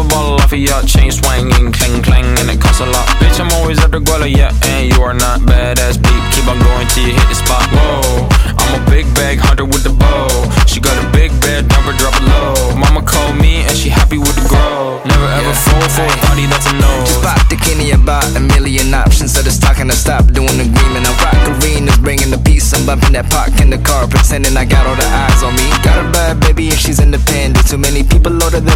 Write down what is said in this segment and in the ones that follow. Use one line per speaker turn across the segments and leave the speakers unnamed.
a bottle off of ya. Chain swinging, clang clang, and it costs a lot. Bitch, I'm always at the guala, yeah, and you are not badass beat. Keep on going till you hit the spot. Whoa, I'm a big bag hunter with the bow. She got a big bed, number drop it low. Mama called me and she happy with the grow. Never ever
Yeah.
fall for a thotty that's a no.
Just pop the Kenny about a million options. So just talking to stop doing the agreement. I rock arenas, bringing the peace. I'm bumping that park in the car, pretending I got all the eyes on me. Got a bad baby and she's independent. Too many people older than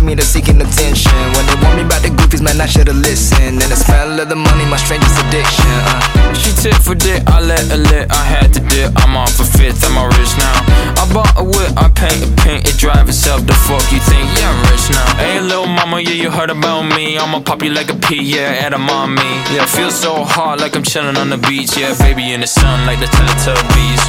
me, they're seeking attention. When they warn me about the goofies, man, I should've listened. And the smell of the money, my strangest addiction. Uh.
She tit for dick, I let her lit, I had to dip. I'm off a fifth, I'm all rich now. I bought a whip, I paint a paint, it drive itself. The fuck you think? Yeah, I'm rich now. Hey, little mama, yeah, you heard about me. I'ma pop you like a pea, yeah, at a mommy. Yeah, feel so hot like I'm chilling on the beach. Yeah, baby in the sun like the Teletubbies.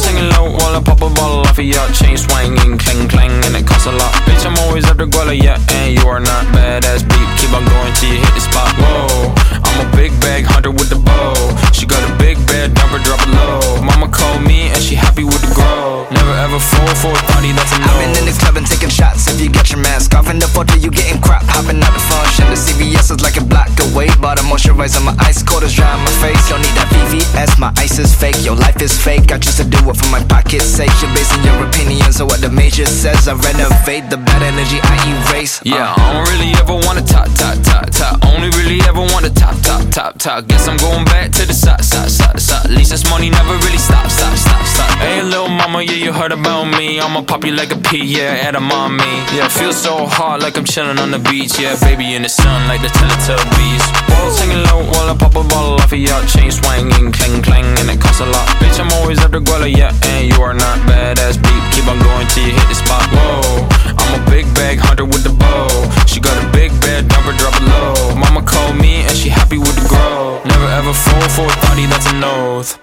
Singing low while I pop a bottle off of ya. Chain swinging, clang clang, and it costs a lot. Always the guala, yeah, and you are not badass beat. Keep on going till you hit the spot. Whoa, I'm a big bag hunter with the bow. She got a big bed, number drop it low. Mama called me and she happy with the grow. Never ever fall for a party that's a no.
I've been in the club and taking shots. If you got your mask off in the photo, you getting crap. Hopping out the function. The CVS is like a block away. Bought a moisturizer, my ice cold is dry on my face. Don't need that VVS, my ice is fake. Your life is fake. I choose to do it for my pocket's sake. You're basing your opinions on what the major says. I renovate the bad energy I erase. Uh.
Yeah, I don't really ever wanna top, top, top, top. Only really ever wanna top, top, top, top. Guess I'm going back to the side, side, side, side. At least this money never really mama, yeah, you heard about me. I'ma pop you like a pea, yeah, at a mommy. Yeah, feel so hot like I'm chilling on the beach. Yeah, baby in the sun like the Teletubbies. Whoa, singing low while I pop a bottle off of ya. Chain swinging, clang clang, and it costs a lot. Bitch, I'm always at the guala, yeah, and you are not badass beat. Keep on going till you hit the spot. Whoa, I'm a big bag hunter with the bow. She got a big bed, number drop it low. Mama called me and she happy with the grow. Never ever fall for a thotty that's a nose.